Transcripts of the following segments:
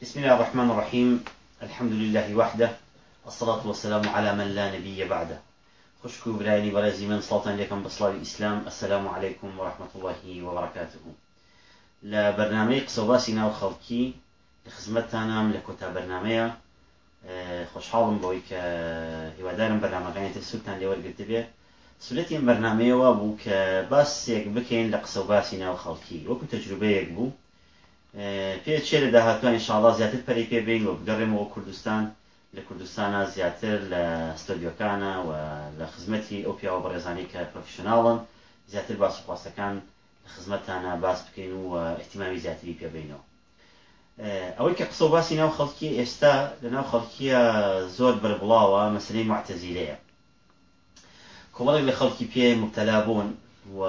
بسم الله الرحمن الرحيم. الحمد لله وحده. الصلاة والسلام على من لا نبي بعده. خشكو برايني برازي من صلاة لكم بصلاة الإسلام. السلام عليكم ورحمة الله وبركاته. لا برنامج قصوباسي ناو خلقي لخزمتنا لكوتا برنامج خۆشحاڵم بۆی کە هیوادارم بەنامەکانی سووتان لێوەرگرت بێ. سولەتی ئەم بەرنمەیەوە بوو کە باسێک بکەین لە قسە و باسی ناو پێ چێ لە داهاتوانی شڵا زیاتر پەری پێ بین و بگەڕێمەوە کوردستان لە کوردستانە زیاتر لە ستۆدیۆکانە و لە خزمەتی ئەو پیاوە بەڕێزانی کە پرۆفیشناڵن زیاتر باس و خواستەکان لە خزمەتانە باس بکەین و احتیمامی زیاتری پێبینەوە ئەوەی کە قسە باسی ناو خەڵکی ئێستا لە ناو خەڵکیە زۆر بربڵاوە مەسلەی معتەزیلەیە. کۆمەڵێک لە خەڵکی پێ مبتەلا بوون و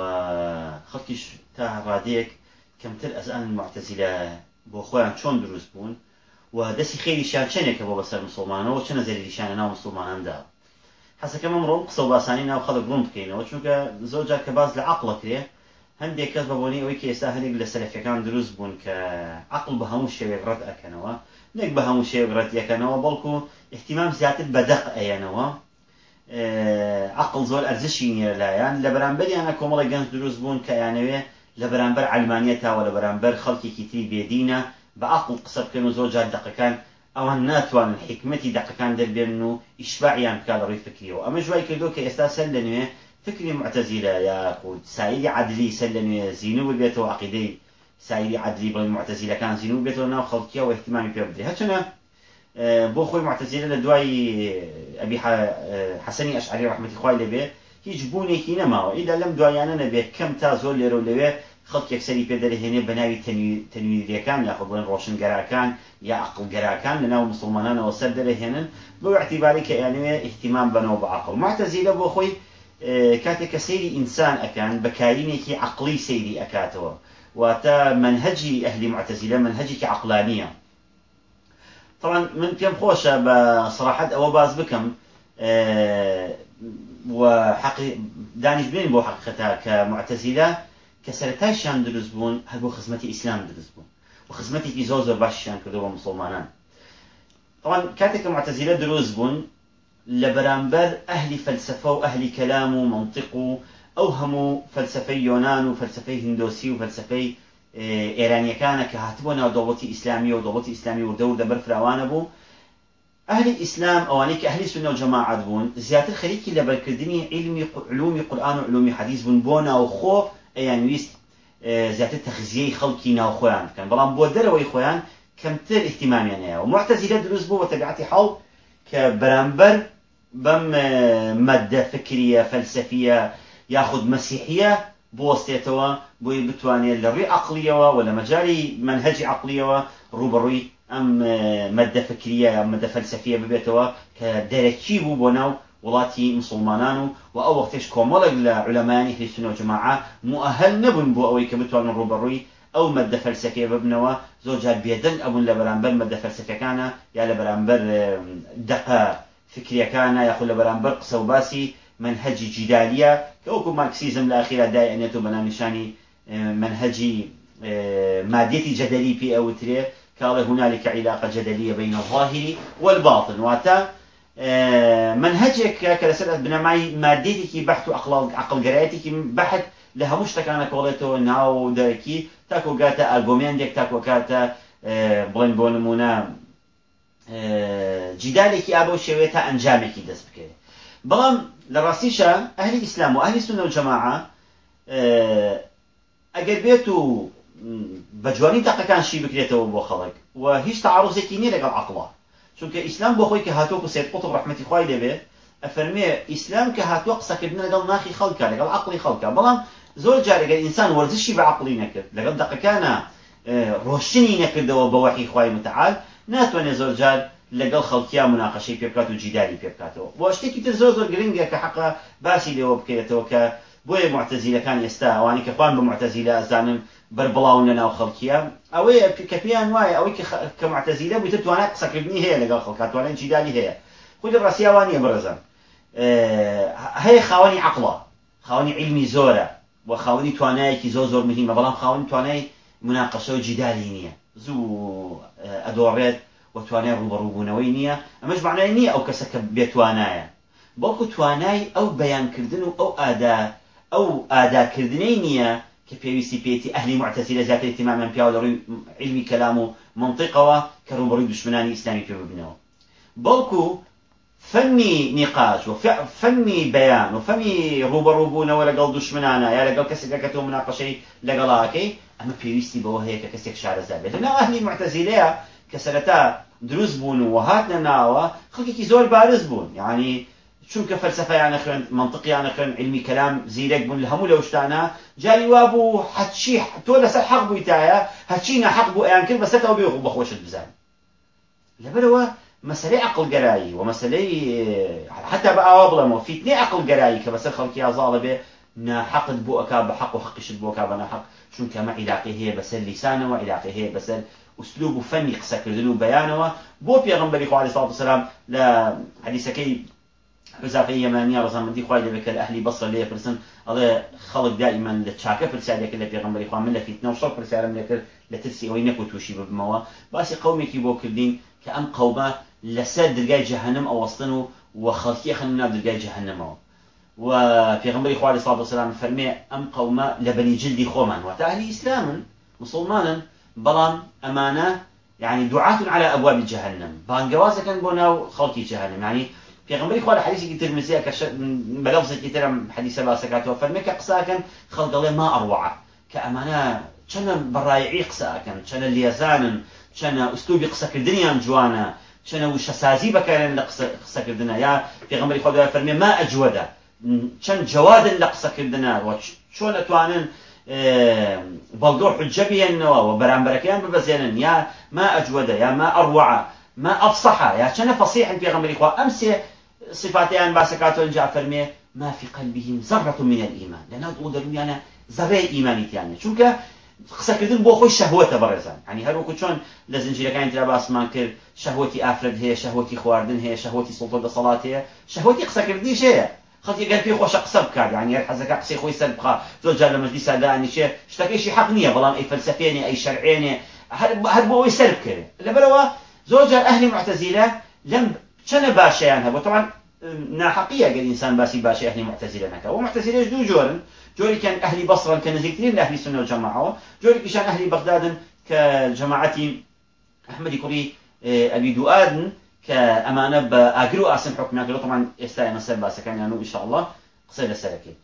خەڵکیش تا ڕادەیەک کەمتر ئەزان معتەزیلە بۆ خۆیان چۆن دروست بوون و دەستی خێریشان چنێکە بۆ بەسەر مسلمانەوە چە نەزەریشانە ناو مسلماناندا. حەسەکەم ئەمڕۆم قسە باسانی ناو خەڵک ڕوون بکەینەوە چونکە زۆر جار کە باز لە عقلەکرێ هەندێک کەس بەبوونی ئەوەی کە ئێستا هەندێک لە سەرفەکان دروست بوون کە عقل بە هەموو شێوێک ڕەت ئەەکەنەوە نەک بە هەموو شێوێک ڕەت یەکەنەوە بەڵکو احتیمام زیاتر بەدەق ئەیەنەوە عقل زۆر ئەرزشی نیە لایەن لە بەرامبەریانە کۆمەڵی گەنج دروست بوون کە یانەوێ لە بەرامبەر ئەلمانیەتەوە لە بەرامبەر خەڵکێکی تری بێدینە بە عقل قسە بکەن و زۆر جار دقەکان ئەوان ناتوانن حکمەتی دقەکان دەربێن و ئیشباعیان بکات لە ڕووی فکریەوە ئەمە ژوای کردو کە ئێستا سەر لە نوێ فكري معتزلة يا خود سائري عدلي سلني زينو بيتو عقيدي سائري عدلي بل معتزلة كان زينو بيتو ناو خلقيا واهتمامي في بدري هاتنا بۆ خۆی معتەزیلە لە دوای ئەبی حەسەنی ئەشعری ڕحمەتی خوای لەبێ هیچ بوونێکی نەماوە. ئیدا لەم دوایانە نەبێت کەم تا زۆر لێرە و لەوێ خەڵک یەکسەری پێ دەرهێنێ بە ناوی تەنویریەکان یاخۆ بڵێن ڕۆشنگەراکان یا عقلگەراکان لە ناو مسلمانانەوە سەر دەرەهێنن بۆ اعتیباری کە یانوێ احتیمام بنەوە بە عقل معتەزیلە بۆ خۆی کاتێک کە سەیری ئینسان ئەکەن بەکارینێکی عقلی سەیری ئەکاتەوە. واتە منهجی ئەهلی معتەزیلە منهجێکی عقلانیە. طبعا من پێم خۆشە بە سراحەت ئەوە باز بکەم. و بین بۆ حقیقەتا کە معتەزیلە کە سەرتایشان دروست بوون هەر بۆ خزمەتی ئیسلام دروست بوون و خزمەتێکی طبعا معتەزیلە دروست بوون لبرانبر أهل فلسفة وأهل كلام ومنطق أوهموا فلسفي يونان وفلسفي هندوسي وفلسفي إيرانيا بو أهل الإسلام أوانيك أهل السنة وجماعة بون زيادة خليكي لبركردني علم علوم قرآن وعلوم حديث بون بونا وخو أيان ويست زيادة تخزيه خلقي ناو خوان كان بلان بودر ويخوان كمتر اهتمامي ومعتزلة دروس بو وتبعتي حول كبرانبر بم مادة فكرية فلسفية ياخذ مسيحية بوستيتوا بوي بتواني لري عقلية ولا مجالي منهج عقلية أم مادة فكرية أم مادة فلسفية ببيتوا كدركي بو بوناو ولاتي مسلمانان و أو وقتش كومولك لعلماء أهل السنة والجماعه مؤهل نبن بو اوي كبتوان روبروي أو ماده فلسفيه ببنوا زوجات بيدن ابو لبرانبر ماده فلسفيه كان يا لبرانبر دقه فکریەکانە یاخود لە بەرامبەر قسە و باسی منهجی جیدالیە کە وەکو مارکسیزم لە ئاخیرا دای ئەنێت و بەنامیشانی منهجی ماديتي جدلي في أوتري قال هنالك علاقة جدلية بين الظاهر والباطن. وأتا منهجك كرسالة بنماي ماديتي بحث عقل عقل قرايتك بحث لها مش تكانا كولتو ناو دركي تاكو قاتا أرجوميندك تاكو قاتا بلين بونمونا جدالێکی ئابە شێوێت تا ئەنجامێکی دەست بکەێت بەڵام لە ڕاستیشە ئەهلی ئیسلام و ئەهلی سنە و جەماعە ئەگەر بێت و بە جوانی تاقەکان شی بکرێتەوە بۆ خەڵک. و هیچ تعڕوزێکی نیە لەگەڵ عقڵە چونکە ئیسلام بۆ خۆی کە هاتووە سێت قوت ڕحمەتی خوای لێبێ ئەفەرمێ ئیسلام کە هاتووە قسەکردن لەگەڵ ناخی خەڵکە لەگەڵ عقلی خەڵکە. بەڵام زۆر جارێگە ئینسان وەرزشی بە عقلی نەکرد. لەگەڵ دقەکانە ڕۆشنی نەکردەوە بە وحی خوای متعال ناتوانێت زۆر جار لەگەڵ خەڵکییا مناقەشەی پێ بکات و جیداری پێ بکاتەوە بۆ شتێکی تر زۆر زۆر گرنگە کە حەقا باسی لێوە بکرێتەوە کە بۆیە معتەزیلەکان ئێستا ئەوانی کە خوان بە معتەزیلە ئەزانن بربڵاون لە ناو خەڵکیە. ئەوەیە کە پێیان وایە ئەوەی کە معتەزیلە بوویتە توانات قسەکردنی هەیە لەگەڵ خەڵکات توانێت جیداری هەیە. خودی ڕاستیاوانیە بڕزم هەیە خاوەنی عقڵە خاوەنی علمی زۆرە و خاوەنی توانایەکی زۆر زۆر مهمە بەڵام خاوەنی توانای مناقەشە و جیداری نییە. زوو ئەدۆڕێت وتوانای ڕوبەڕووبوونەوەی نییە. ئەمەش معنای نییە ئەو کەسە کە بێتوانایە بەڵکو توانای ئەو بەیانکردن و ئەو ئادا ئەو ئاداکردنەی نییە کە پێویستی پێێتی ئەهلی معتەسی لە زیاتر احتیمامان پیاوە لەڕووی علمی کەلام و منطقەوە کە ڕوبەڕووی دشمنانی ئیسلامی پێ ببنەوە بەڵکو فەنی نیقاش و فەنی بەیان و فەنی ڕوبەڕووبوونەوە لەگەڵ دشمنانە یا لەگەڵ کەسێکە کە تۆ مناقەشەی لەگەڵاکەی ئەمە پێویستی بەوە هەیە کە کەسێک شارەزا بێت لەناو ئەهلی معتەزیلەیە کە سەرەتا دروست بوون و بارز بوون یعنی چونکە فەلسفەیانە خوێن منطقیانە خوێن علمی کەلام زیرەک بوون لە هەموو لەو شتانە جاری وا بوو حەچی تۆ لەسەر حەق بوویتایە هەچی نەحەق بوو ئەیان کرد بەسەرەوە بێ بەخۆشت بزان. لەبەرەوە مەسلەی عقلگەرایی و مەسلەی حتا بە ئاوا بڵێمەوە فیتنەی عقلگەرایی کە بەسەر خەڵکی ئازاڵە بێ ناحقت بۆ ئەکا بە حق و حقیشت بۆ کا بە ناحق چونکە ئەمە عیلاقی هەیە بەسەر لیسانەوە عیلاقی هەیە بەسەر ئوسلوب و فەنی قسەکردن و بەیانەوە. بۆ پێغمبەری خوا علیه السلام لە حدیثەکەی حزافه یمانی ڕزامەندی خوای دەبێت کە ئەهلی بەسڕ لێ پرسن. ئەڵێ خەڵک دائیمەن لە چاکە پرسیارێکە لە پێغمبەری خوا من لە فیتنە و شەڕ پرسیارم لێ کرد لە ترسی ئەوەی نەکو تووشی ببمەوە. باسی قومێکی بۆ کردین کە ئەم قەومە لەسەر دەرگای جەهەنم ئەوەستن و و خەڵکی خەن ناو دەرگای جەهەنمەوە و پێغمبەری خوا علیه السلام فەرمێ ئەم قەومە لە بەنی جلدی خۆمان واتە. ئەهلی ئیسلامن مسلمانن بەڵام يعني دعاة على أبواب جهنم بانجوازة كان بنا خلقي جهنم يعني في غمري خوال حديثي كتير مزيا كش بلفظ كتير حديث باسكاته فرمك قساكن خلق الله ما أروع كأمانة كان برايعي قساكن كان ليزان كان أسلوبي قسك الدنيا جوانا كان وش سازي بكان لقسك الدنيا يا في غمري خوال فرمي ما أجوده. كان جواد لقسك الدنيا وشون أتوانن بەڵگۆ حجە بێنەوە و بەرامبەرەکەیان ببەزێنن. یا ما ئەجوەدە یا ما ئەڕوعە ما ئەفسەحە یا چەنە فەسیحن پێغەمبەری خوا. ئەم سێ صفاتیان باسەکاتەوە اینجا فەرمێ ما في قلبهم ذرة من الإيمان. لأنه دڵ دەرونیانە زەڕێ ئیمانیتیانە چونکە قسەکردن بۆ خۆی شەهوەتە بەڕێزان. ینی هەروکو چۆن لە زنجیرەکانی ترا باسمان کرد شەهوەتی ئافرەت هەیە شەهوەتی خواردن هەیە شەهوەتی سڵتۆ دەسەڵات هەیە. شەهوەتی قسەکردنیش هەیە خەڵکی گەر پێی خۆشە قسە بکات. یعنی هەر حەزەکە قسەی خۆی سەر بخا. زۆر جار لە مەجلیسا دانیشێ شتەکەیشی حەق نییە بەڵام ئەی فەلسەفێنێ ئەی شەرعێنێ. هەر بۆ ئەوی سەر بکرێت لەبەرەوە زۆر جار ئەهلی معتەزیلە لەم چەنە باشەیان هەبوو؟ طبعا ناحقية قال إنسان باسي باشي أهل معتزلة نكا ومعتزلة دو جورن جوري كان أهل بصرة كان نزيكتين لأهل السنة والجماعة جوري كان أهل بغداد كجماعة أحمد كوري أبي دؤاد کە ئەمانە بە ئاگر و ئاسم حکمناکرێت طبعا ئێستا ئێمە سەر باسەکانیان و ئینشاءالله قسە لەسەرەکەی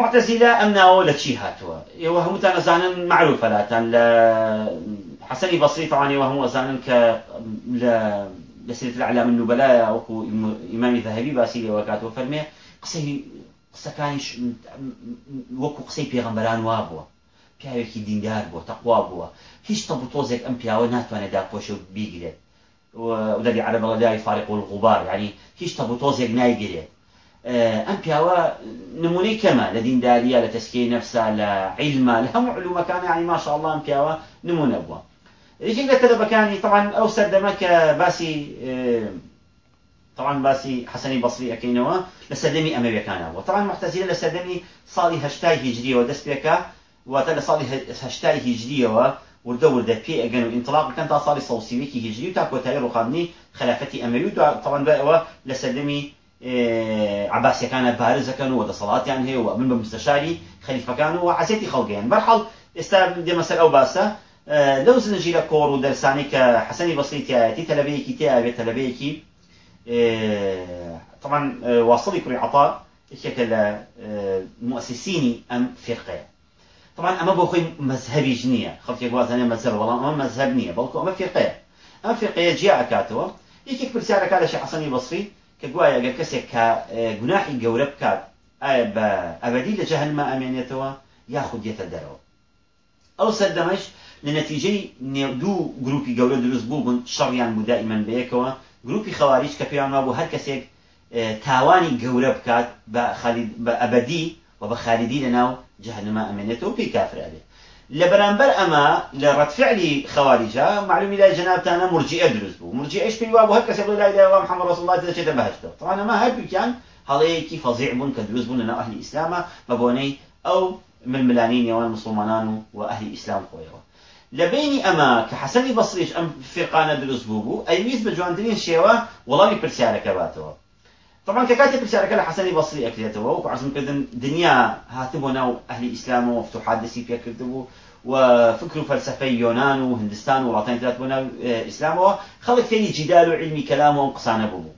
معتزیلە ئەم ناوە لە چی هاتووە؟ ئێوە هەمووتان ئەزانن معروفە لاتان لە حسنی بەسری ئێوە هەموو ئەزانن کە لە لسيرة الأعلام النبلاء وكو إمام ذهبي باسي وكاتو فرمي قسەی قسەکانیش وەکو قسەی پێغەمبەران وا بووە پیاوێکی دیندار بووە تەقوا بووە هیچ تەبوو تۆزێک ئەم پیاوە ناتوانێت داپۆشە و بیگرێت ودەبی عرب لا يفارق الغبار. يعني هیچ تەبوتۆزێک نایگرێت ئەم پیاوە نمونەی کەمە لە دینداریە لە تەسکەی نەفسا لە هەموو علومەکان ینی ماشاء الله ئەم پیاوە نمونە بووە لە تەلەبەکانی طبعا ئەو سەردەمە کە باسی طبعا باسی حسنی بەصری ئەەکەینەوە لە سەردەمی ئەمەویەکانە بوو طبعا محتەزیلە لە سەردەمی ساڵی هەشتای هیجریەوە دەست پێکە واتە لە ساڵی هەشتای هیجریەوە وردە وردە پێ ئەگەن و ئینتلاق بکەن تا ساڵی سەوسیوێکی هیجری و تا کۆتایی ڕوخاندنی خلافەتی ئەمەوی و تەوان بەەوە لە سەردەمی عباسیەکانە بارزەکەن و دەسەڵاتیان هەیە و من بە مستەشاری خەلیفەکان و عزیەتی خەڵگەیان بەرحەڵ ئێستا لەو زنجیرە کۆڕ و دەرسانی کە حەسەنی بەسری تایەتی تەلەبەیەکی تیاوێت تەلەبەیەکی طبعا واصلی کوڕی عطا یەکێکە لە مؤسسینی ئەم فرقەیە طبعا أما بۆ خۆی مەذهبیش نییە خەڵکێک وازانێ مەذهب بەڵام ئەمە مەذهب نییە بەڵکو ئەمە فێقەیە ئەم فێقەیە جیا ئەکاتەوە یەکێک پرسیارەکە لە شێخ حەسەنی بەسری کە گوایە ئەگەر کەسێک کە گوناحی گەورە بکات ئایا بە ئەبدی لە جەهەنما لە نەتیجەی دوو گروپی گەورە دروست بوو بوون شەڕیان بوو دائیمەن بەیەکەوە گروپی خەواریج کە پێیان بوو هەر کەسێک تاوانی گەورە بکات بە ئەبدی و بە خالیدی لەناو جهنما ئەمێنێتەوە پێی کافرابێ لە بەرامبەر ئەمە لە ڕەتفعلی خەواریجا معلومی لای جنابتانە مرجئە دروست بوو. مرجئەش پێی وا بوو هەر الله دەچێتە بەهشتەوە طبعا ئەمە هەردووکیان هەڵەیەکی فەزیع بوون کە دروست بوون لەناو ئەهلی ئیسلامە بە بۆنەی ئەو ململانی مسلمانان و ئەهلی ئیسلام لبيني أما كحسني بصريش أم فرقانة دروس بوبو أي ويز بجواندرين شيوا والله برسالة كباتوا. طبعا ككاتب برسالة لحسني بصري أكليته وعزم كذا دنيا هاتبونا أهل الإسلام وفتوحات دسي فيها كذبوا وفكر فلسفي يونان وهندستان ولاطين ثلاث بنا إسلام خلق فيه جدال وعلمي كلام وقصان بوبو.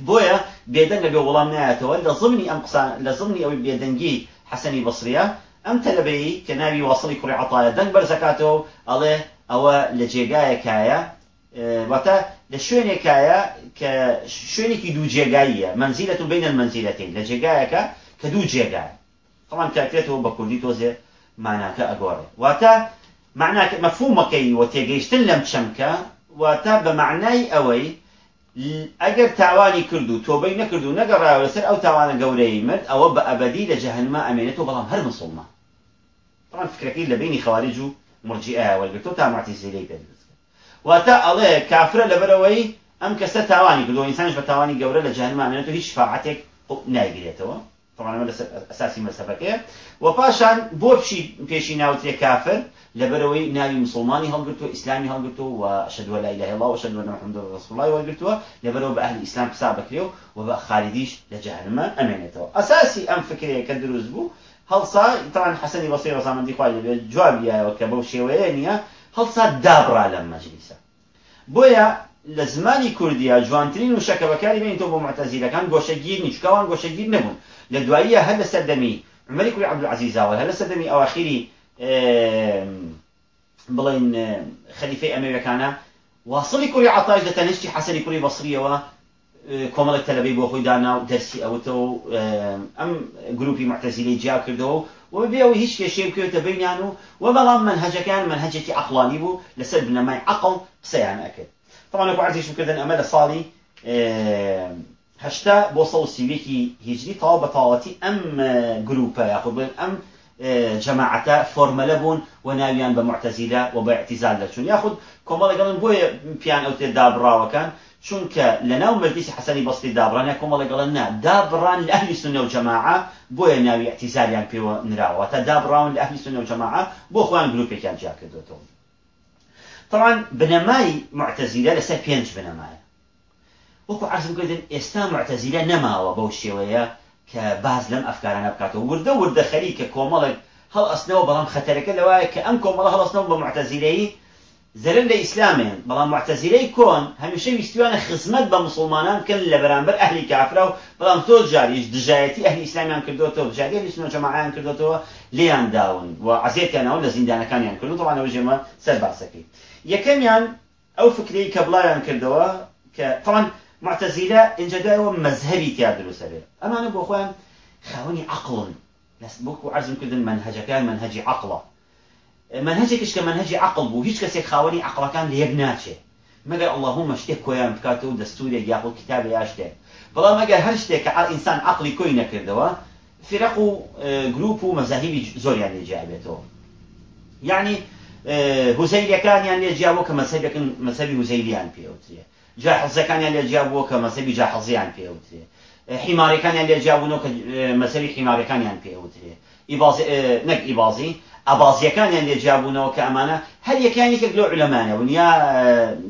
بويا بيدن لبي نایەتەوە لە زمنی ئەم قسان لە زمنی ئەوی بێدەنگی حەسەنی بەسریە ئەم تەلەبەی کە ناوی واصلی کوڕی عطایە دەنگ بەرزەکاتەوە ئەڵێ ئەوە لە جێگایەکایە. واتە لە شوێنێکایە کە شوێنێکی دوو جێگاییە. منزیلە و بینە منزیلەتین لە جێگایەکە کە دوو جێگای. طبعا کاکرێتەوە بە کوردی تۆزێ معناکە ئەگۆڕێ. واتە معناکە مەفهومەکەی و تێگەیشتن لەم چەمکە واتە بە معنای ئەوەی ئەگەر تاوانی کرد و تۆبەی نەکرد و نەگەڕایەوە لەسەر ئەو تاوانە گەورەی مرد بە ئەبدی لە جەهنما ئەمێنێتەوە بەڵام هەر مسلمان. طبعا فکرەکەی لە بینی خەوارج و مرجئه وەرگرتەوە تا معتزیلەی پێ واتە ئەڵێ کافرە لەبەرەوەی ئەم کەسە تاوانی کردو ئینسانش بە تاوانی گەورە لە جەهنما ئەمێنێتەوە هیچ شفاعەتێک نایگرێتەوە طبعا لەسەر ئەساسی مەسەبەکەیە و پاشان بۆ پێشی ناوتێ کافر لەبەرەوەی ناوی مسلمانی هەڵگرتووە ئیسلامی هەڵگرتووە و لا إله الله وشهد أن محمد رسول الله وەرگرتووە لەبەرەوە بە ئەهلی ئیسلام قسا بکرێ و بە خالدیش لە جەهنمە ئەمێنێتەوە ئەساسی هەڵسا طبعا حەسەنی بەسەی ڕسامەندی خوای لەبێت جوابیایەوە کە بەو شێوەیە نییە هەڵسا دابڕا لەم مەجلیسە. بۆیە لە زمانی کوردیا جوانترین و شەکە بەکاری بینیتەوە بۆ معتەزیلەکان گۆشەگیر نیچکاوان گۆشەگیر نەبوون. لە دواییە هەر لە سەردەمی عمەری کوری عەبدولعەزیزاوە هەر لە سەردەمی ئەواخیری بڵین خەلیفەی ئەمریکانە واصلی کوڕی عتاش لە تەنشتی حەسەنی کوڕی بەسریەوە کۆمەڵک تەلەبەی بۆ خۆی دانا و دەرسی ئەوتەوە ئەم گروپی معتەزیلی جیا کردەوە. و بێەوە هیچ کێشەی بکەوێتە بینیان و و بەڵام منهجەکان منهجێکی عقلانی بوو لەسەر عقل قسەیان ئەکرد. طبعا لەکو عزیش بکردن ئەمە لە ساڵی هەشتا بۆ سە سیوێکی هیجری تەواو بەتاواتی ئەم گروپە یاخود ئەم جەماعەتە فۆرمەلە بوون و ناویان بە معتەزیلە و بە اعتیزال دەچون. یاخود کۆمەڵەگەڵن بۆیە پیان ئەو تێ دابڕاوەکان چونکە لە ناو مردیسی حەسەنی بەستی دابڕان یا کۆمەڵەگەڵن نا دابڕان لە ئەهلی سنە و جەماعە بۆیە ناوی اعتیزالیان پێوە نراوە تا دابڕاون لە ئەهلی سنە و جەماعە بۆ خۆیان گروپێکیان جا کردوتەوە. طبعا بنەمای معتەزیلە لەسەر پێنج بنەمایە. وەکو عرضم کردن ئێستا معتەزیلە نەماوە بەو شێوەیە کە باز لەم ئەفکارانە بکاتەوە. وردە وردە خەریکە کۆمەڵێک هەڵ ئەسنەوە بەڵام خەتەرەکە لەوایە کە ئەم کۆمەڵە هەڵستنەوە بە معتەزیلەی زەرن لە ئیسلامێن. بەڵام معتەزیلەی کۆن هەمیشە ویستوانە خزمەت بە مسلمانان کەن لە بەرامبەر ئەهلی کافرا و بەڵام تۆ جاریش دژایەتی ئەهلی ئیسلامیان کردوتەوە جاری ئەهلی سنە جەماعیان کردوتەوە لێیان داون و عزیێتیانەوە لە زیندانەکانیان کردو تەوانەوە ژێمە سەر باسەکەی. یەکەمیان ئەو فکری کە بڵایان کردەوە کە طبعا معتەزیلە اینجا دوایەوە مەذهبی تیا دروسە بێ ئەمانە بۆ خۆیان خاوەنی عقلن. بۆکو عرضم کردن منهجەکان منهجی عقلە. منهجێکش کە منهجی عقل بوو هیچ کەسێک خاوەنی عقلەکان لە یەک ناچێت مەگەر اللهمە شتێک کۆیان بکاتەوە و دەستورێک یاخود کتاب یا شتێک بەڵام ئەگەر هەر شتێک کە ئینسان عقلی کۆی نەکردەوە فرق و گروپ و مەزاهیبی زۆریان لێجیابێتەوە یعنی هوزەیلەکانیان لێجیاوە کە مەسەبێکن مەسەبی هوزەیلیان پێوترێ. جاحزەکانیان لێجیابووە کە مەسەبی جاحزیان پێوترێ. حیمارەکانیان لێجیابوونەوە کە مەسەبی حیمارەکانیان پێوترێ. نەک ئیبازی ئابازیەکانیان لێجیابوونەوە کە ئەمانە هەر یەکیان یەکێک لە علەمانە ونیا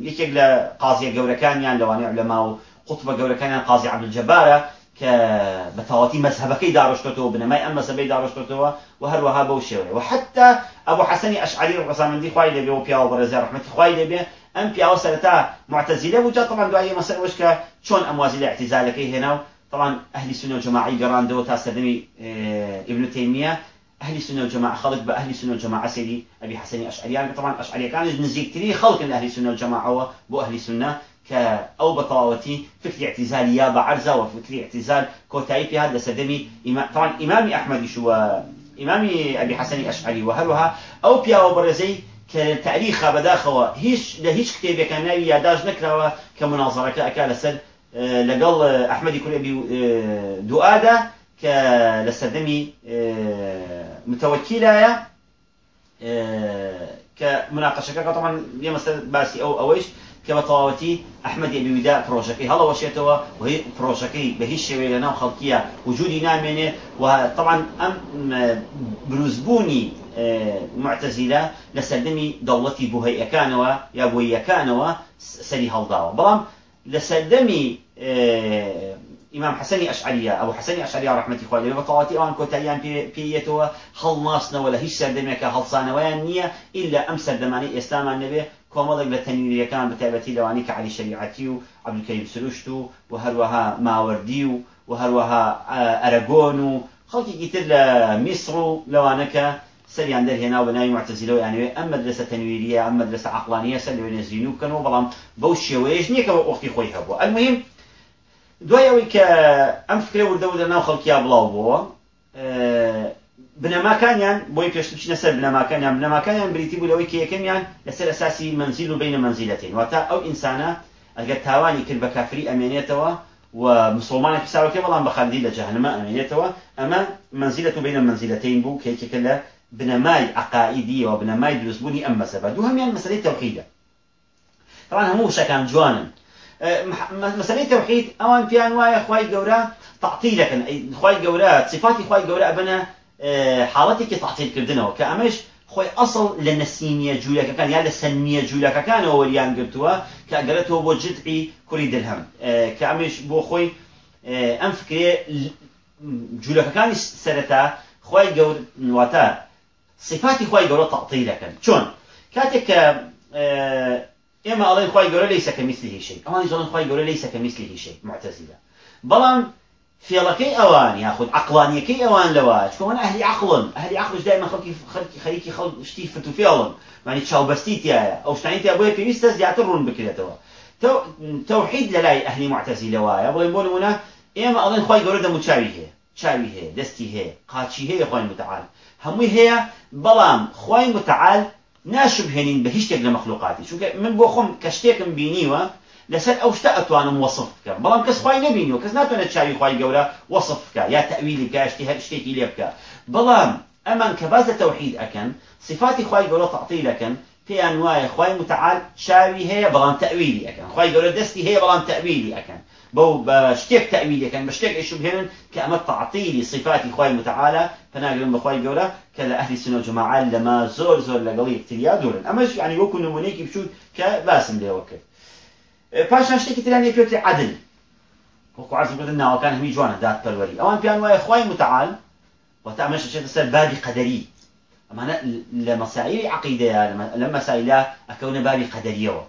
یەکێک لە قازیە گەورەکانیان لەوانەیە علەما و قوتبە گەورەکانیان قازی عەبدولجەبارە کە بە تەواتی مەذهبەکەی داڕشتەوە بنەمای ئەم مەسەبەی داڕشتەوە و هەروەها بەو شێوەیە. و حتا ئەبوو حەسەنی ئەشعری ڕزامەندی خوای لەبێ و پیاوە بەڕێزە ڕحمەتی خوای لەبێ ئەم پیاوە سەرەتا طبعا دوایە مەسەر وشکە چۆن ئەموازی لە اعتزالەکەی هێنا و طبعا أهل السنة والجماعة قراندو تاسدمي ابن تيمية أهل السنة والجماعة خلق بأهل السنة والجماعة سيدي أبي حسن أشعري طبعا أشعري كان نزيك تري خلق أهل السنة والجماعة بو أهل السنة كأو بطاوتي فكر اعتزال يا بعرزة وفكر اعتزال كوتاي في هذا سدمي. طبعا إمامي أحمد شو إمامي أبي حسن أشعري وهروها. أو بيا وبرزي كتاريخ بداخوا هيش لهيش كتاب كان ياداج نكروا كمناظرة كأكال سد لەگەڵ ئەحمەدی کوڕێبی دوعادا کە لە سەردەمی متەوەکیلایە كمناقشة طبعا لما باسي أو أويش کە بە تەواوەتی ئەحمەدی ئەبیویدا پرۆژەکەی هەڵەوەشێتەوە وهی پرۆژەکەی بە هیچ شێوەیە لە ناو خەڵکیە وجودی نامێنێ و طبعا ئەم بروزبوونی معتەزیلا لە سەردەمی دەوڵەتی بوهەیەکانەوە یا بۆیەکانەوە سەری هەڵداوە بەڵام ئیمام حسنی ئەشعریە ئەو حسنی ئەشعری ڕحمەتی خۆی لێ بەتەواتی ئەوان کۆتاییان پێیەتەوە هەڵناسنەوە لە هیچ سەردەمێکە هەڵسانەوەیان نییە ئللا ئەم سەردەمانی ئێستامان نەبێ کۆمەڵێک لە تەنویریەکان بەتایبەتی لەوانی کە علی شریعەتی و عبدولکەیم سروشت و و هەروەها ماوەردی و و هەروەها ئەرەگۆن و خەڵکێکی تر لە میسر و لەوانەکە سەریان دەرهێنا و بەناوی معتەزیلەوە یانوێ ئەم مەدرسە تەنویریە ئەم مەدرسە عقلانیە سەر لەوێ نێزین و بکەنەوە بەڵام بەو شێوەیەش نییە کە بە وەختی خۆی هەبووە ئەلمهم دوای ئەوەی کە ئەم فکرێ وردەوە لە ناو خەڵکیا بڵاو بووە بنەماکانیان بۆی پێشتچینە سەر بنەماکانیان. بنەماکانیان بریتی بوو لەوەی کە یەکەمیان لەسەر ئەساسی منزیل و بینە منزیلەتین. واتە ئەو ئینسانە ئەگەر تاوانی کرد بە کافری ئەمێنێتەوە و مسلمانێک ساوەکە بەڵام بەخاندی لە جەهنمە ئەمێنێتەوە ئەمە منزیلەت و بینە منزیلەتین بوو کێکێکە لە بنەمای عقائیدیەوە بنەمای دروستبوونی ئەم مەسەبە دوو هەمیان مەسەلەی تەوحیدە. طبعا هەموو شەکان جوانن. مەسەلەی تەوحید ئەوان پیان وایە خی گەورە تعطیلەکەن خی گەورە صفاتی خی گەورە ئەبنە حاڵەتێکی تاعتیلکردنەوە کە ئەمەش خۆی ئەسڵ لە نەسیمیە جوولەکەەکان یا لە سنمیە جوولەکەەکانەوە وەریان گرتووە کە ئەگەرێتەوە بۆ جدعی کوری دلهەم کە ئەمەش بۆ خۆی ئەم فکرێ جوولەکەەکانی سەرەتا خی گەوراتە صفاتی خی گەورە تاعتیلەکەن چۆن کاتێک کە ئێمە ئەڵێن خی گەورە لی سەکە میسلی هیشەی ئەوانی زۆڵن خی گەورە لی سەکە میسلی هیشەی معتەزیلە بەڵام فێڵەکەی ئەوان یاخود عقلانیەکەی ئەوان لەوە چکۆن ئەهلی عقلن ئەهلی عقلش دایمە خەڵکی خەڵکی خەریکی خەڵ شتی فتو فێڵن مانی چاوبەستی تایە ئەو شتانی تیا بۆیە پێویستە زیاتر ڕوون بکرێتەوە. تەوحید لە لای ئەهلی معتەزی لەوایە بڵێن بۆ نمونە ئێمە ئەڵێن خی گەورە دەمو چاوی هەیە. چاوی هەیە دەستی هەیە. قاچی هەیە خۆی متعال هەمووی هەیە بەڵام خۆی متعال شتێک لە مەخلوقاتی چونکە من لەسەر ئەو شتە ئەتوانم وەصف بکەم. بەڵام کەس خی نبینیەوە کەس ناتوانێت چاوی خی گەورە وەصف بکە یا تەویلی کە شتی هەر شتێکی لێ بکە. بەڵام ئەمان کە باز لە تەوحید ئەەکەن صفاتی خی گەورە تەعتیلەکەن پێیان وایە خی متعال چاوی هەیە بەڵام تەویلی ئەەکەن. خی گەورە دەستی هەیە بەڵام تەویلی ئەەکەن. بەو بە شتێک تەویلەکەن بە شتێک ئەشبهێنن کە ئەمە تعطیلی صفاتی خی متعالە پناگرن بەخوای گەورە کە لە ئەهلی سنە جماعال لەما زۆر زۆر لەگەڵ یەکتریا دوورن ئەمەش ینی وەکو نمونەیەکی بچوت کە باسم لێوە کرد. پاشان شتێکی تران پێوتری عدل. وەکو عرض بردن ناوەکان هەمی جوانە دادپەروەری ئەوان پیان وایە خی متعال وەتا ئەمەش چێتە سەر بابی قەدەری. ئەمانە لە مەسائلی عقیدەیە لە مەسائلە ئەکەونە بابی قەدەریەوە.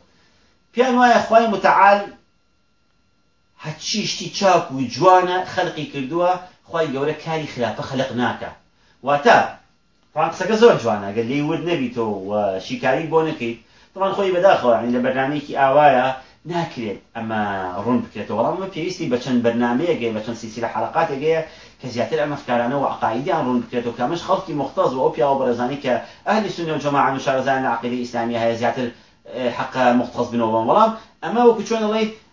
پیان وایە خی متعال شتی چاک و جوانە خەلقی کردووە خی گەورە کاری خراپە خەلق ناکە. واتە قسەکە زۆر جوانە گەر لی ورد نەبیتەوە و شیکاری بۆ نەکەیت. طبعا خۆی بەداخەوە لە بەرنمەیەکی ئاوایە ناکرێت ئەمە ڕوون بکرێتەوە. وەڵاممە پێویستی بە چەند بەرنمەیەگەی بە چەند سیسی لە حلقاتێگەیە کە زیاتر ئەمە فکارانە و عقایدیان ڕوون بکرێتەوە کامەش خەڵکی مختز و ئەو پیاوە بەرەزانی کە ئەهلی سنە و ئیسلامی هەیە زیاتر حق مختص بنەوە. بەڵام ئەمە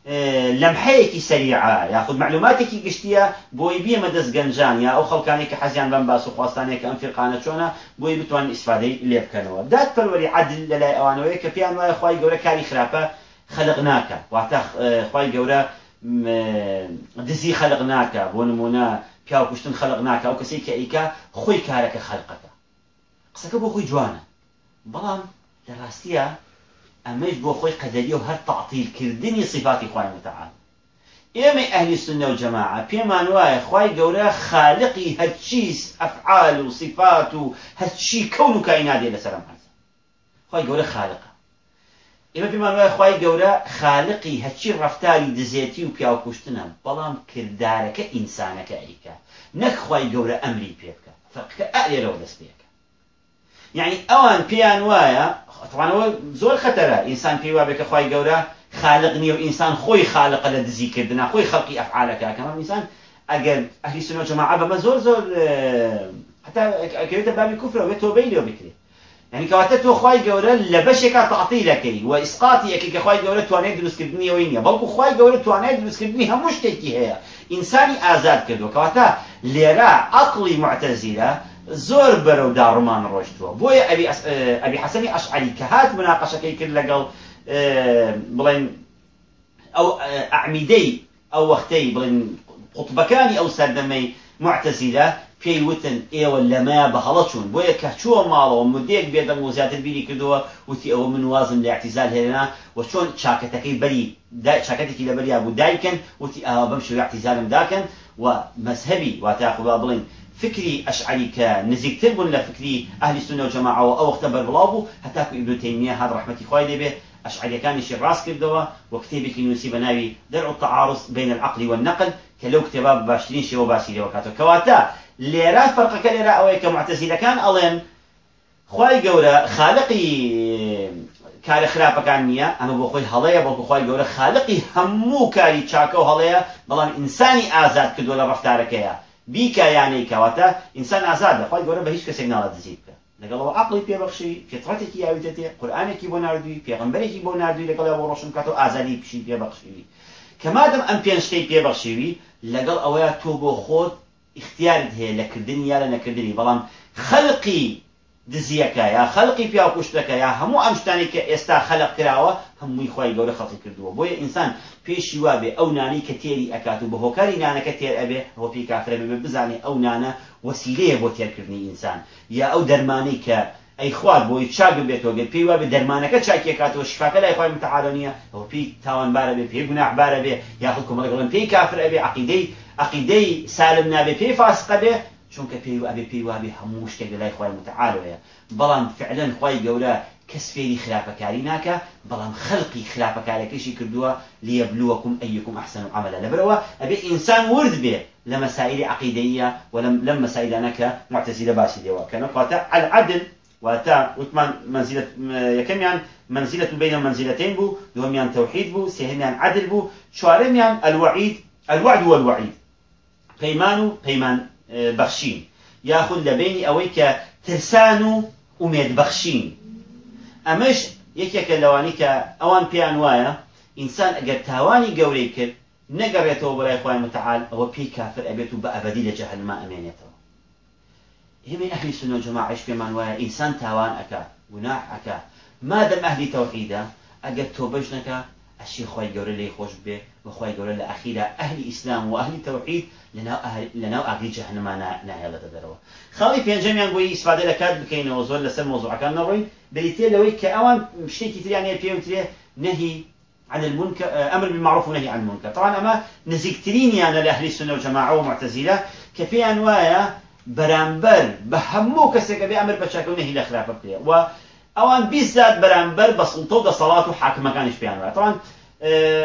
لەمحەیەکی سەریعە یاخود معلوماتێکی گشتیە بۆی بیەمە دەست گەنجان یا ئەو خەڵکانی کە حەزیان بەم باس و خواستانێک ئەم فرقانە چۆنە بۆی بتوان ئیسفادەی لێ بکەنەوە. داد پەروەری عدل لە لای ئەوانەوەی کە پیان وایە خی گەورە کاری خراپە خەلق ناکە. واتە خی گەورە دزی خەلق ناکە بۆ نمونە پیاو کوشتن خەلق ناکە ئەو کەسی کە ئیکا خۆی کارەکە خەلقەکە. قسەکە بۆ خۆی جوانە. بەڵام لە ڕاستیە ئەمەش بۆ خۆی قەدەری و هەر تەعتیلکردنی صفاتی خوای متعال. ئێمە ئەهلی سنە و جەماعە پێمان وایە خی گەورە خالقی هەرچیز ئەفعال و صفات و هەرچی کەون و کاینادێ لەسەرم هەز خی گەورە خالقە ئێمە پێمان وایە خی گەورە خالقی هەچی ڕفتاری دزێتی و پیاوکوشتنە بەڵام کردارەکە ئینسانەکە ئەیکە نەک خی گەورە ئەمری پێ بکە فەقکە ئەێرەوە دەست پێەکە طبعاەوە زۆر خەتەرە. ئینسان پێی وابێت کە خی گەورە خالق نییە و ئینسان خۆی خالقە لە دزیکردنا خۆی خەڵقی ئەفعالەکە. کەمە ئینسان ئەگەر ئەهلی سنە جەماعە بەمە زۆر زۆر حتا ئەکەوێتە بابی کوفرەوە تۆبەی لێ بکرێت يعني کەواتە تۆ خی گەورە لە بەشێکا تعتیلەکەی و ئیسقاتیەکی کە خی گەورە توانێت دروستکردنیەوەی نیە بەڵکو خی گەورە توانێت دروستکردنی هەموو شتێکی هەیە. ئینسانی ئازاد کردو کەواتە لێرە عقلی معتەزیرە زۆر بەرەو داڕمان ڕۆشتووە. بۆیە ئەبی حەسەنی ئەشعری کە هات مناقەشەکەی کرد لەگەڵ بڵێن ئەو ئەعمیدەی ئەو وەختەی بڵێن قوتبەکانی ئەو سەردەمەی معتەزیلە پێی وتن ئێوە لەمەیە بە هەڵە چوون. بۆیە کە چووە ماڵەوە مدێک بێدەم و زیاتر بیری کردووە وتی ئەوە من وازم لە اعتیزال هێنا و چۆن چاکەتەکەی بەری چاکەتێکی لە بەریا بوو دایکن وتی ئاوا بەم شوی اعتیزالم داکەن و مەذهبی واتاخوا بڵین فکری ئەشعری کە نزیکتر بوون لە فکری ئەهلی سنە و جەماعەوە ئەو وەختە بەربڵاو بوو هەتاکو ئیبن تەیمیە هات ڕەحمەتی خوای دەبێ ئەشعریەکانیشی ڕاست کردەوە و کتێبێکی نووسی بە ناوی دەرع التعارض بین العقل والنقل کە لەو کتێبا باشترین شێوە باسی لێوە کاتەوە. کەواتە لێرە فەرقەکە لێرە ئەوەیە کە معتەزیلەکان ئەڵێن خی گەورە خالقی کارە خراپەکان نییە ئەمە بۆ خۆی هەڵەیە بۆ خی گەورە خالقی هەموو کاری چاکە و هەڵەیە بەڵام ئینسانی ئازاد کردو لە ڕفتارەکەیە. بیکە یانەی کەواتە ئینسان ئازاد دەخوای گەورە بە هیچ کەسێک ناڵە دزی بکە. لەگەڵەوە عقلی پێبەخشی فێتڕەتێکی یاویتێ قورآانێکی بۆ نردووی پێغمبەرێکی بۆ نردووی لەگەڵ بۆ ڕۆشن کاتەوە ئازادی پشی پێبەخشیوی. کەمادەم ئەم پێنج شتەی پێبەخشیوی لەگەڵ ئەوەیە تۆ بۆ خۆت اختیارت هەیە لە کردنی یا لە نەکردنی. بەڵام خەلقی دزیەکە یا خەلقی پیا کوشتەکە یا هەموو ئەم شتانی کە ئێستا خەلق کراوە هەمووی خی گەورە خەڵقی کردووە. بۆیە ئینسان پێشی وابێ ئەو نانی کە تێری ئەکات و بە هۆکاری نانەکە تێر ئەبێ هۆ پێی کافرە بێ بزانێ ئەو نانە وەسیلەیە بۆ تێرکردنی ئینسان. یا ئەو دەرمانەی کە ئەی خوارد بۆی چاک بێتەوە گەر پێی وابێ دەرمانەکە چاکیەکاتەوە شفاکە لای خۆی متعاالنیە ئەو پێی تاوانبارە بێ پێی گوناحبارە بێ یاخود کۆمەڵگەڵن پێی کافر ئەبێ عقیدەی عقیدەی سالم نابێ پێی فاسقە بێ چونکە پێی ئەبێ پێی وابێ هەموو شتێک لای خۆی متعاالەیە بەڵام فعلەن خی گەورە کەس فێری خراپەکاری ناکە بەڵام خەڵقی خراپەکارەکەشی کردووە لیەبلووەکم ئەیکم ئەحسن و عملە لەبرەوە ئەبێ ئینسان ورد بێ لە مەسائل عقیدەیە ولم لم مسائلانەکە معتزیلە باسی دێوە. کە نەقاتە العدل واتا وثمان منزلة يكميان منزلة بين منزلتين بو دوميان توحيد بو سهميان عدل بو شوارميان الوعيد الوعد والوعيد پەیمان و پەیمان بەخشین یاخود لە بینی ئەوەی کە ترسان و ئومێد بەخشین ئەمەش یەکێکە لەوانی کە ئەوان پێیان وایە ئینسان ئەگەر تاوانی گەورەی کرد نەگەڕێتەوە بەلای خۆی متعال ئەوە پێی کافر ئەبێت و بە ئەبدی لە جەهنما ئەمێنێتەوە ئێمە ئەهلی سنە جەماعش پێمان تاوان ئەکا گوناح ئەکا مادەم ئەهلی تەوحیدە ئەگەر تۆ بەش ئەشی خۆی گەورە لی خۆش بێ بەخوای گەورە لە ئەخیرا ئەهلی ئیسلام و ئەهلی تەوحید لەناو ئاگری جەهنما ناهێڵێتە دەرەوە خاڵی پێنجەمیان بۆی ئیسفادە لە کات بکەینەوە زۆر لەسەر مۆزوعەکان نەڕۆین بریتێ لەوەی کە ئەوان شتێکی تریانەیە پێوترێ نهی عن المنكر أمر بالمعروف ونهي عن المنكر طبعا اما نزيكترين يعني لأهل السنة والجماعه ومعتزله كفي انوايا برامبر بهمو كسك بامر بشكل نهي الاخلاف و اوان بيزاد برامبر بسلطه صلاة وحاكم كانش بيان طبعا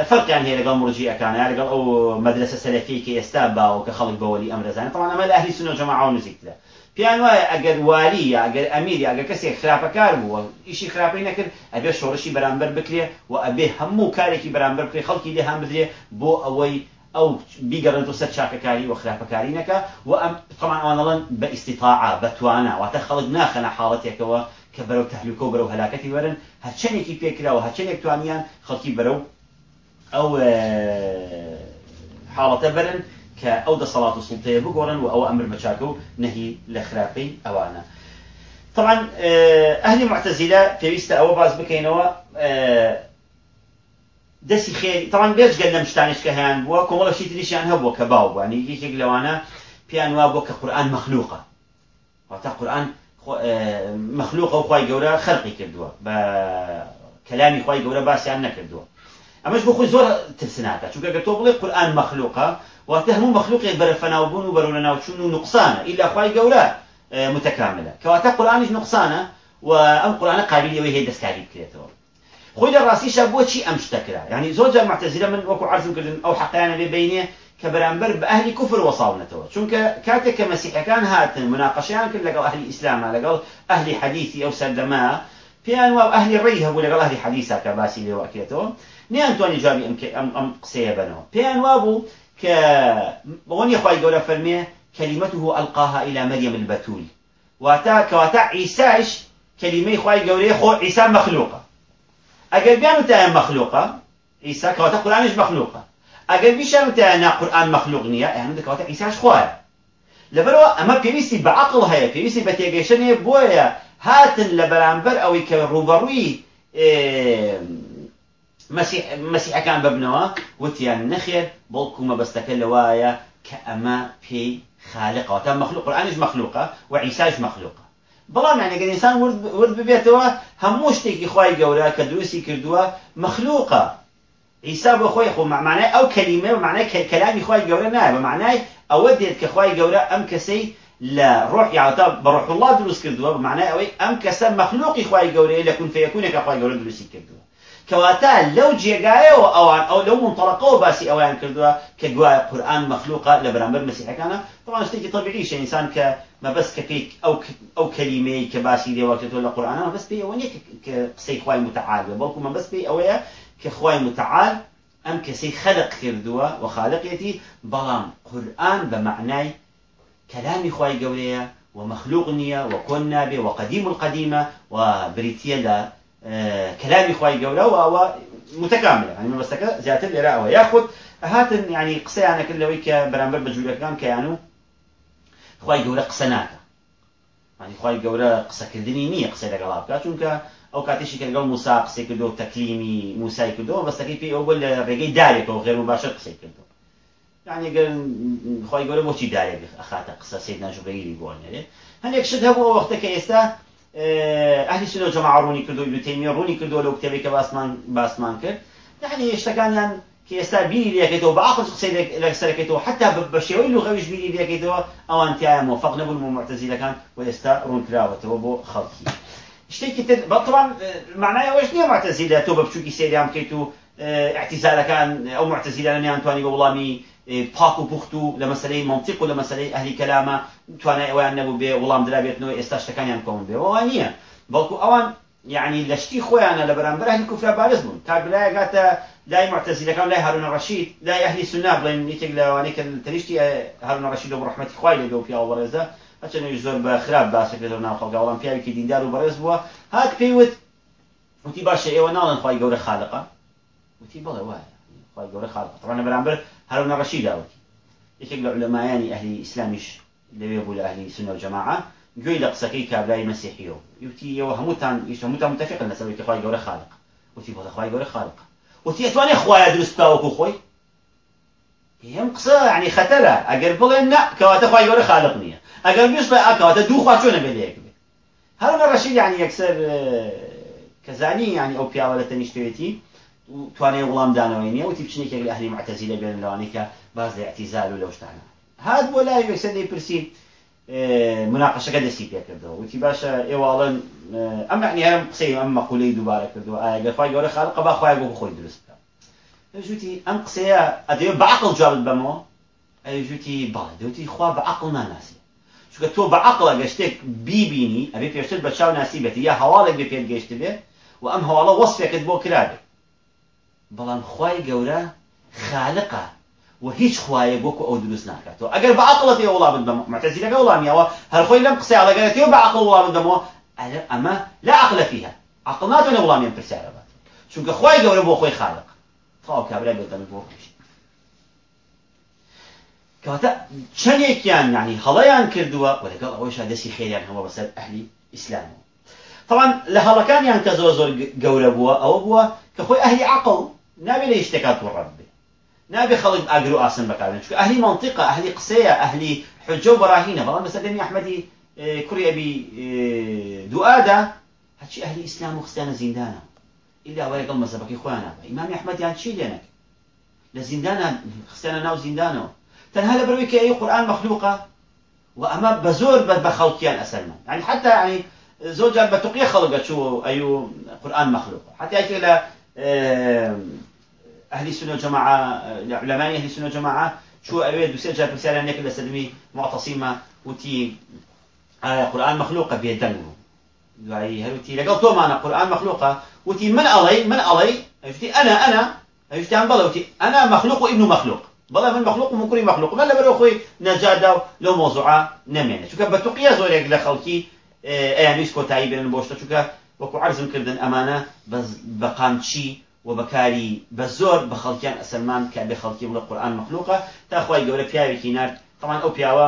فەرقیان هەیە لەگەڵ مرجیەکانە لەگەڵ ئەو مەدرسە سەلەفیکە ئێستا باوە کە خەڵک بەوەلی ئەمرزانە تەوان ئەمە لە ئەهلی سنە جەماعە نزیکترە پیان وایە ئەگەر والی یا ئەگەر ئەمیر ئەگەر کەسێک خراپەکار بووە ئیشی خراپەی نەکرد ئەبێ شۆڕشی بەرامبەر بکرێ و ئەبێ هەموو کارێکی بەرامبەر بکرێ خەڵکی هەم بدرێ بۆ ئەوەی ئەو بیگەڕێت و سەر چاکەکاری و خراپەکاری نەکە و ئەم طبعا ئەوانەڵەن بە ئیسیطاعە بەتوانە واتە خەڵک ناخەنە حاڵەتێکەوە کە بەرەو تەهلوکە و بەرەو هەلاکەتی وەرن هەرچەندێکی پێکراوە هەرچەندێک توانیان خەڵکی بەرەو ئەو حاڵەتە برن کە ئەو دەسەڵات و سڵتەیە بگۆڕن و ئەو ئەمر بەچاکە و نەهی لە خراپەی ئەوانە. طبعا ئەهلی معتەزیلە پێویستە ئەوە باز بکەینەوە دەستی خێری طبعا بێژگەل لەم شتانش کە هیان بووە کۆمەڵەشی تریشیان هەبووە کە باو بووە. یەکێک لەوانە پیان وا بووە کە قورآن مەخلوقە. واتە قورآن مەخلوقە و خی گەورە خەرقی کردووە. بە کەلامی خی گەورە باسییان نەکردووە. ئەمەش بۆ خۆی زۆر ترسناکە. چونکە گە تۆ بڵێ قورآن مەخلوقە واتە هەموو مەخلوقێک بەرە فەناوبوون و بەرەو ناوچوون و نقصانە ئیلا خی گەورە متەکاملە. کەواتە قورآانیش نقصانە و ئەم قورآانە قابلیەوەی هەیە دەستکاری بکرێتەوە. خۆی لە ڕاستیشە بۆچی ئەم شتەکرا ینی زۆر جار معتەزیرە من وەکو عرضم کردن ئەو حقیانە بێ کە بەرامبەر بە ئەهلی کوفر وەساڵنەتەوە چونکە کاتێک کە مەسیحەکان هاتن مناقەشیان کرد لەگەڵ ئەهلی ئیسلامە لەگەڵ ئەهلی حەدیثی ئەو سەردەما پێیان وا ئەهلی ڕێی هەبوو لەگەڵ ئەهلی حەدیثا کە باسی لێواکرێتەوە نەیانتوانی جوابی ئەم ئەم قسەیە بنەوە. پێیان وابوو کە بەوەنی خی گەورە فەرمێ كلمته ألقاها إلى مريم البتول واتا كواتا عيساش كلمة خواي قولي خو عيسى مخلوقة أقل بيانو تا مخلوقة عيسى كواتا قرآنش مخلوقة أقل بيشانو تا قرآن مخلوق نيا يعني كواتا عيساش خواي لەبەرەوە ئەمە پێویستی بە عقل هەیە پێویستی بە تێگەیشتنێ بۆیە هاتن لە بەرامبەر ئەوەی کە ڕوبەڕووی مەسیحەکان ببنەوە وتیان نەخێر بەڵکو مەبەستەکە لەوایە کە ئەمە پێی خالقەوە تا مەخلوق قورآانش مەخلوقە و عیساش مەخلوقە بەڵام یانەگەر ئینسان ورد ببێتەوە هەموو شتێکی خی گەورە کە دروستی کردووە مەخلوقە ئیسا بۆ خۆی خۆ معنای ئەو کەلیمە و معنای کەلامی خی گەورە نایە بە معنای ئەوە دێت کە خی گەورە ئەم کەسەی لە ڕۆح یاتا بە ڕۆح الله دروست کردووە بە معنای ئەوەی ئەم کەسە مەخلوقی خی گەورەیە لە کون فەیەکونێکە خی گەورە دروستی کردووە. کەواتە لەو جێگایەوە ئەوان ئەو لەو منطلقەوە باسی ئەویان کردووە کە گوایە قورآن مەخلوقە مەسیحەکانە طبعا شتێکی طبیعیشە ئینسان کە مەبەست کە پێی ئەو ئەو کەلیمەی کە باسی لێوەکەتەوە لە قورآانە بەس پێی ئەوە نیە کە قسەی خوای متعالە بەڵکو مەبەست پێی کە خوای متعال ئەم کەسەی خەلق کردووە و خالقێتی بەڵام قورآن بە معنای کەلامی خوای گەورەیە ومخلوق نییە وكون نابێ وقديم القديمة وبريتيا لا كلامي خواي جورا وهو متكامل يعني ما بستك زيادة اللي رأوا هاتن يعني قصة أنا كل ويك برامبر بجولة كان كيانو. خواي جورا قصناك يعني خواي جورا قصة كردني نية قصة لقلاب. كاتونك أو كاتيشي كان قال موسى قصة كدو تكليمي موسى كدو بس تكي في أول رجع دارك أو غير مباشر قصة كدو يعني قال خواي جورا بوشي دارك أخاته قصة سيدنا جبريل يقول يعني هنيك شد هو وقتك يستا ئەهلی سنە جەماع ڕوونی کردو ابن تەیمیە ڕوونی کردو لەو کتێبێک کە باسمان باسمان کرد. یعنی شتەکانیان کە ئێستا بیری لەکەیتەوە بە عقل قسەی لەسەرەکەیتەوە حتا بە شێوەی لوغەویش بیری لەکەیتەوە ئەوان تایە موفق نەبوون و معتەزیلەکان و ئێستا ڕوون کراوەتەوە بۆ خەڵکی شتێکی تر بەڵام معنای ئەوەش نییە معتەزیلە. تۆ بە بچووکی سێریان بکەیت و اعتیزالەکان ئەو معتەزیلانە نیان بە وڵامی پاک و پوخت و لە منطق و لە مەسلەی ئەهلی کەلامە توانای ئەویان نەبوو بێ وەڵام درابێتنەوە ئێستا شتەکانیان کۆم بێ. ئەوە نییە. بەڵکو ئەوان یعنی لەشتی خۆیانە لە بەرامبەر هەلی کوفرا بارز بوون. کابلایە گاتە لای معتەزیلەکان لای هارون ڕەشید لای ئەهلی سنە بڵێن یەکێک لەوانەیە کە تریشتی هارون ڕەشید و ڕحمەتی خوای لەگەڵ پیا و هەچەنەوەی زۆر بە خراپ باسەکرێتەوە ناو خەڵکە وەڵام پیاوێکی دیندار و بەڕێز بووە. هات پێیوت. وتی باشە ئێوە ناڵن خوای گەورە خالقە. وتی بەڵێ وایە خوای گەورە طبعا بەرامبەر هارون ڕەشید داوتی یەکێک لە علەمایانی ئەهلی ئیسلامیش لەوێ بوو لە ئەهلی سنە و جەماعە. گوێی لە قسەکەی کابرای مەسیحیەوە. یوتی ئەوە هەمووتان ئیش هەمووتان متفقن لەسەرەوەی خی گەورە خالق وتی بۆ خی گەورە خالق وتی ئەتوانێ خوایە دروست بکاوەکو خۆی؟ هەم قسە ینی خەتەرە. ئەگەر بڵێن نا کەواتە خی گەورە خالق نییە. ئەگەر بیش بە ئاکەواتە دوو خوا چۆنە بێ لەیەک بێت هەرمە ڕەشید ینی یەکسەر کەزانی ینی ئەو پیاوە لە تەنیشتوێتی توانێ وڵام دانەوەی نییە وتی بچنێکێک لە ئەهلی معتەزیلە بێن لەوانەیە کە باز لە اعتیزال و لەو شتانە هات بۆ لای وەکسەر دەیپرسی مناقشەکە دەستی پێ کردەوە وتی باشە ئێواڵن ئەم معنی هەم قسەی ئەم مەقولەی دووبارە کردەوە ئایا گەخوای گەورە خالقە با خوای بۆ خۆی دروست ژوتی ئەم قسەیە ئەدەوێت بەعقل جوابت بەمەوە ئەیژوتی باڵ دەوتی خوا بە عقل ناناسی. چونکە تۆ بە عقلە گەشتێک بیبینی ئەبێ پێشتر بە چاو ناسی بێت یا هەواڵێک بێ پێت گەشت بێت و ئەم هەواڵە وەسفێکت بۆ کرابێت بەڵام خوای گەورە خالقە و هیچ خوایە بۆکو ئەو دروست ناکاتەوە. ئەگەر بە عقلەت ێ وڵام بەم معتەزیلەکە وڵامیەوە هەر خۆی لەم قسەی ئەڵەگەرێتەوە بە عقل وڵام بدەمەوە ئەمە لا عقل فيها عقل ناتوانێت وڵامیان پرسیارە بات. چونکە خوای گەورە بۆ خۆی خالق. کابرا بێتەمە بۆ خۆشی کەواتە چەندێکیان ینی هەڵەیان کردووە و لەگەڵ ئەوەشا دەستی خێریان هەمە بەسەر ئەهلی ئیسلامەوە طبعا لە هەڵەکانیان کە زۆر زۆر گەورە بووە ئەوە بووە کە خۆی ئەهلی عقل نابێت لە شتێکات وڕەت بێ. نابێ خەڵک ئاگر و ئاسن بەکارن چکە ئەهلی منطقە ئەهلی قسەیە ئەهلی حجە و بەراهینە بەڵام بەسەر دەمی ئەحمەدی کوڕی ئەبی دوعادا هەچی ئەهلی ئیسلام و خستیانە زیندانە. ئیلا وەرەگەڵ مەزەبەکەی خۆیانە. ئیمامی ئەحمەدیان چی لێنێک لە زیندانە خستیانە ناو زیندانەوە. تەنها لە بەروەی کە ئەی قورآن مەخلوقە و ئەمە بە زۆر ئەسەرمان يعني حتى يعني زۆر بە توقیە خەڵگە چوو ئەیو قورآن مەخلوقە حتى یەکێک لە أهل السنة والجماعة علماء أهل السنة والجماعة شو أريد دوسير جاب رسالة نيك لسلمي معتصمة وتي آية قرآن مخلوقة بيدنه دعي هلوتي لقل تو معنا قرآن مخلوقة؟ وتي من علي من علي أجتي أنا أنا أجتي بلا وتي أنا مخلوق وابن مخلوق. بەڵام من مەخلوق و مکوری مەخلوق. من لەبەرەوە خۆی نەجادا و لەو مۆزوعا نامێنێت چونکە بە توقیە زۆرێک لە خەڵکی ئەیانویست کۆتایی بێنن بۆشتە چونکە وەکو عرزم کردن ئەمانە بە قامچی و بەکاری بە زۆر بە خەڵکیان ئەسەلمان کە بێ خەڵکی لە قورآن مەخلوقە. تاخوای گەورە پیاوێکی نرد تەمان ئەو پیاوە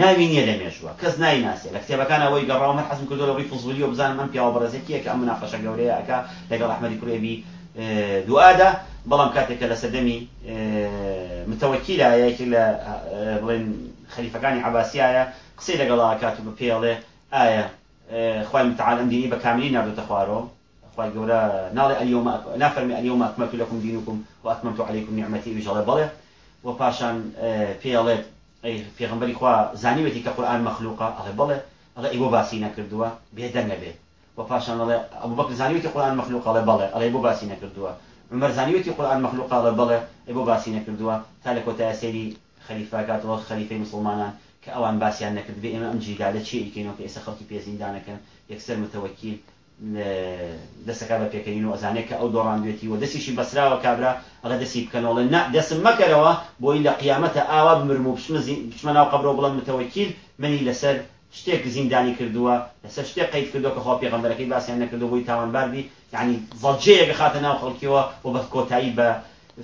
ناوی نییە لە مێژوە کەس نایناسێ لە کتێبەکان ئەوەی گەڕاومە حەزم کردو لە ڕی فزولی و بزان من پیاوە بەڕزێکیە کە ئەم مناقەشە گەورەیە ئەکا لەگەڵ ئەحمەدی کوێبی دوعادا بەڵام کاتێکە لە سەردەمی متەوەکیلایەکی لە بڵێن خەلیفەکانی عباسیایە قسەی لەگەڵا کات بە پێڵێ ئایا خی متعاالم دینی بە کاملی نردۆتە خوارەوە خی گەورە ناڵێ ئەلیوم نافەرمی ئەلیوم ئەکمەت لەکم دینکم و ئەتمەمت علیکم نیعمەتی ویژەڵێ بڵێ و پاشان پێڵێت ئەی پێغمبەری خوا زانیوێتی کە قورآن مەخلوقە ئەڵێ بڵێ ئەڵێ ئەی بۆ باسی نەکردووە بێدەنگ نەبێت و پاشان ئەڵێ ئەبوو بەکر زانیوێتی قورآن مەخلوق ئەڵێ بڵێ ئەڵێ بۆ باسی نەکردووە عمر زانیوێتی قورآن مەخلوق ئەڵێ بڵێ ئەی بۆ باسی نەکردووە تا لە کۆتای سێری خەلیفاکاتەوە خەلیفەی مسلمانان کە ئەوان باسییان نەکرد بێ ئێمە ئەم جیدالە چی ئیکەینەوە کە ئێستا خەڵکی پێزیندانەکەن یەکسەر متەوەکیل دەسەکە بە پێکەین و ئەزانێت کە ئەو دۆڕاندوێتی و دەستیشی بەسراوە کابرا ئەڵە دەسی بکەنەوەڵە نا دەسم مەکەرەوە بۆی لە قیامەتە ئاوا بمرم و بچمە ناو لەسەر شتێک زیندانی کردووە لەسەر شتێک قیت کردو کە خۆ پێغەمبەرەکەی باسییان نەکردو بۆی تاوانباردی یعنی زەڵجەیەکە خاتە ناو خەڵکیەوە و بە کۆتایی بە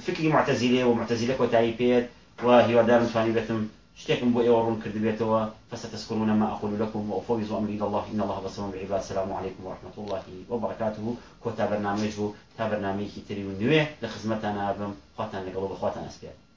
فکری معتەزیلێ و معتەزیلە کۆتایی پێێت و هیوادار متوانی بێتم. شتێکم بۆ ئێوە ڕوون کردبێتەوە. فستذكرون ما أقول لكم وأفوض أمري إلى الله. إن الله بصير بالعباد السلام عليكم ورحمة الله وبركاته. كوتا برنامج تا برنامج تري ونوي لخدمتنا بم. خواتنا لقلوب خواتنا أسبيع